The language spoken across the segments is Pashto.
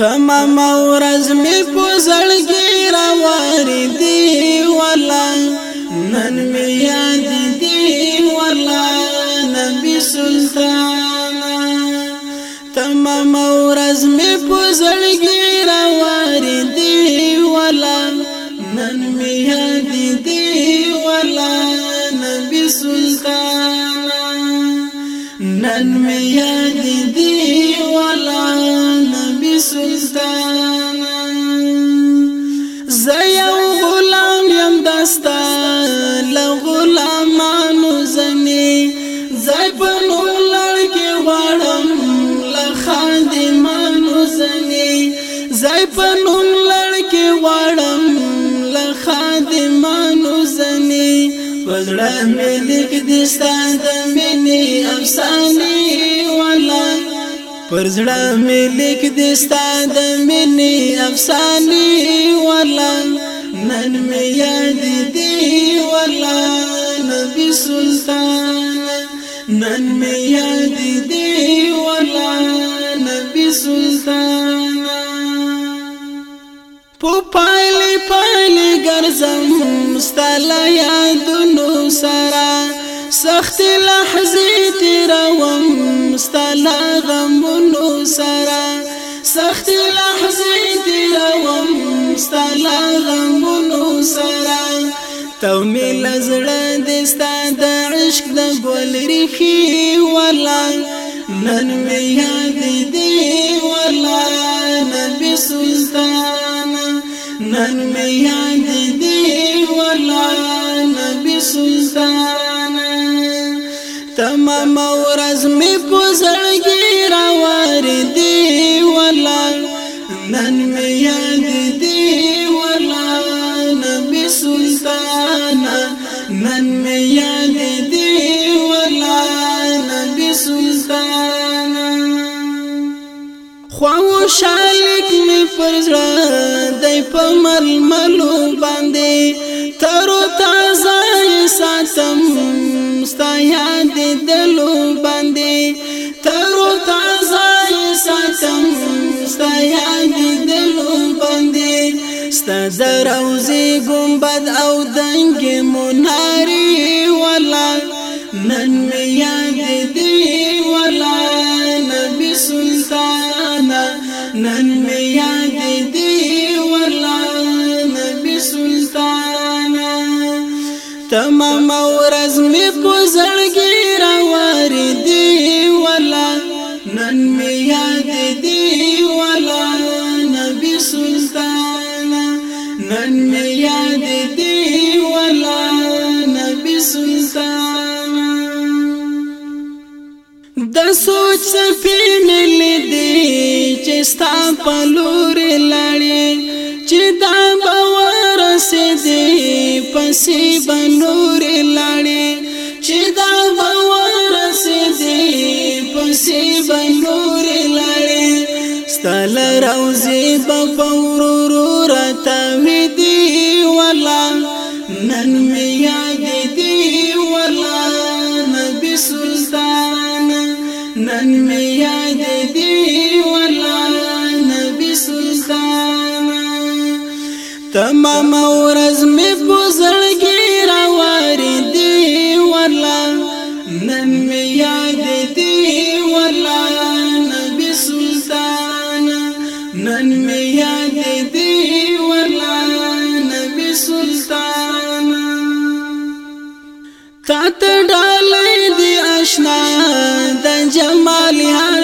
تمام ورځ می په زړګي را واردي ولا نن می یاد دي ولا نبی سلطان تمام ورځ می په زړګي را واردي ولا نن می یاد دي ولا نبی سلطان نن می یاد دي ولا داستان زیا غلام يم داستان ل غلامانو زني زای په نور لړ کې غړم ل خادمانو زني زای په نور لړ کې غړم ل خادمانو زني وزړه مې لیک دي ستاند مې افسانه ولا پر زړه مې لیک دې ستاد مینې افسانې ولا نن مې یاد دې ولا نبی سلطان نن مې یاد دې ولا نبی سلطان په پایلې پایلې ګرځم مستلا یاد نو سره سخت لحظه تیروم ستلا غمونو سرا سخت لحظه تیروم ستلا غمونو سرا تو می لزړه د ستاد عشق د ګل ریخي ولا نن می یاد دی ولا نبی سلطان نن می یاد کم ورځ می په زړګي را واردي ولا نن می یاد دی ولا نبی سلطان نن می یاد دی ولا نبی سلطان خو شالک می پر زړه دای په مل ملو باندې تر تر دې دلو باندې ترو تازه ساتم ستیا دې دلو باندې ستا دروزي ګمبد او دنګ موناري ولا نن می تمام ورځ می په زړګي راواري دی ولا نن می یاد دی ولا نبی سلطان نن می یاد دی ولا نبی سلطان د سوچ سپی مل دی چې ستا په لور لړې چې دا کیسی بنور لړې ستل روزي بفورو رو رتا وی دی ولا نن می یاد دی ولا نبی سلطان نن می یاد دی ولا نبی سلطان تمام نن می یاد دی ولا نبی سلطان تا ته ډالې دی آشنا د جمال هر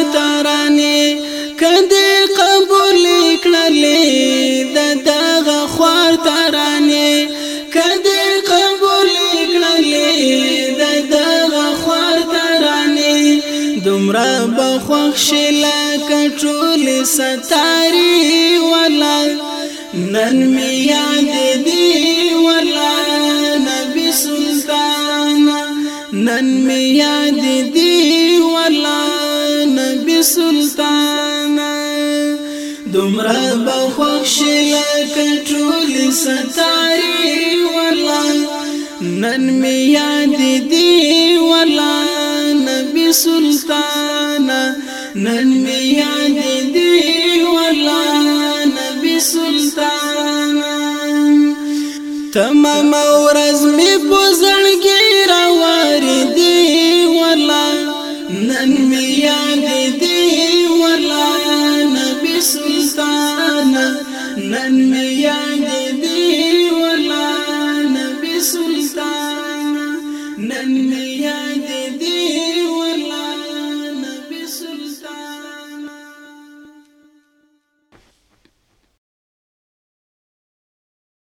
دومره بخوښ شلا کټول ستاري ولا نن می یاد دی ولا نبی سلطان نن می یاد دی ولا نبی سلطان دومره بخوښ شلا کټول ستاري ولا نن می یاد دی سلطان نن می یاد دی ولا نبی سلطان تمام ورځ می پزړګي را وری دی